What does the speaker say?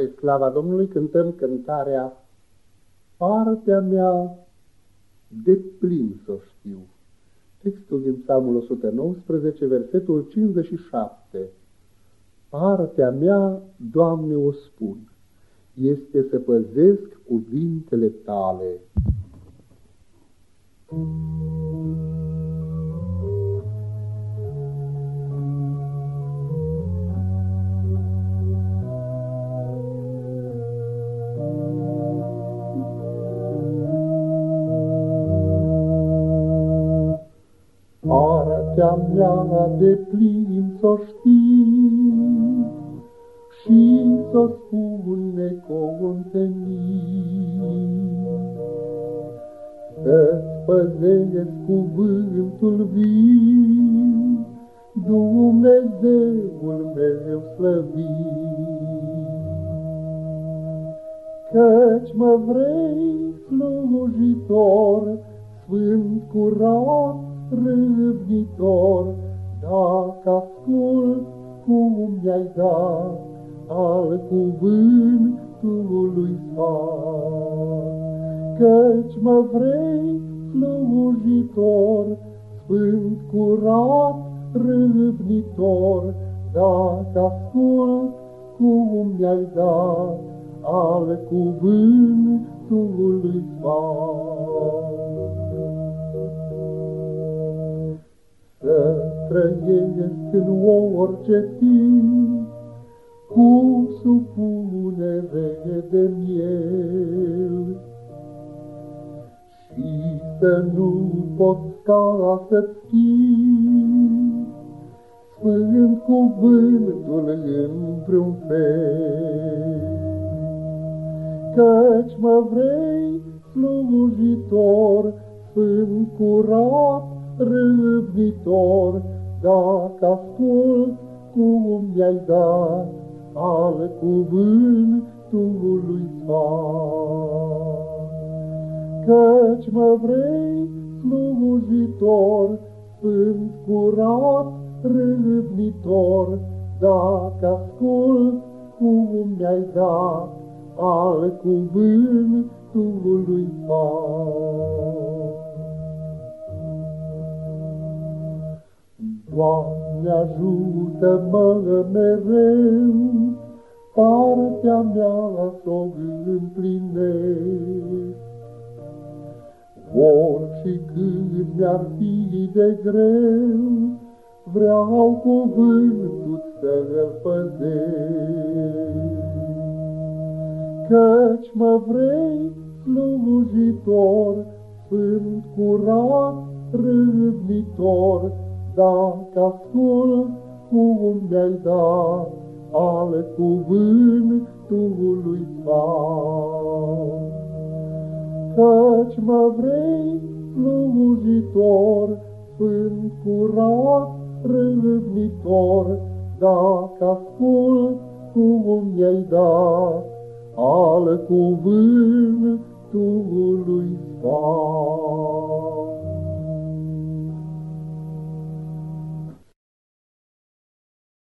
Spre slava Domnului cântăm cântarea Partea mea de plin să știu. Textul din Psalmul 119, versetul 57. Partea mea, Doamne, o spun, este să păzesc cuvintele Tale. Partea mea de plin să știi și să spun necontenit. Să-ți păzesc cuvântul viu, Dumnezeul meu slăvit. Căci mă vrei slujitor, sfânt curat, râvnitor, dacă ascult cum mi-ai dat al cuvântului sfat. Căci mă vrei slujitor, sfânt curat, râvnitor, dacă ascult cum mi-ai dat al cuvântului sfat. Să trăiesc în orice timp, cu supunere de miel. Și să nu pot ca să-ți schimb Sfânt cuvântul în vreun fel. Căci mă vrei slujitor, Sfânt curat, râvnitor, Dacă ascult cum mi-ai dat al cuvântului sfat. Căci mă vrei slujitor, Sfânt curat, râvnitor, Dacă ascult cum mi-ai dat al cuvântului sfat. Doamne, ajută-mă mereu, partea mea s-o împlinesc. Or și când mi-ar fi de greu, vreau cuvântul să-l păzesc. Căci mă vrei slujitor, sfânt curat, râvnitor, dacă ascult cum mi-ai dat al cuvântului sfat. Căci mă vrei slujitor, sfânt curat, râvnitor, dacă ascult cum mi-ai dat al cuvântului sfat.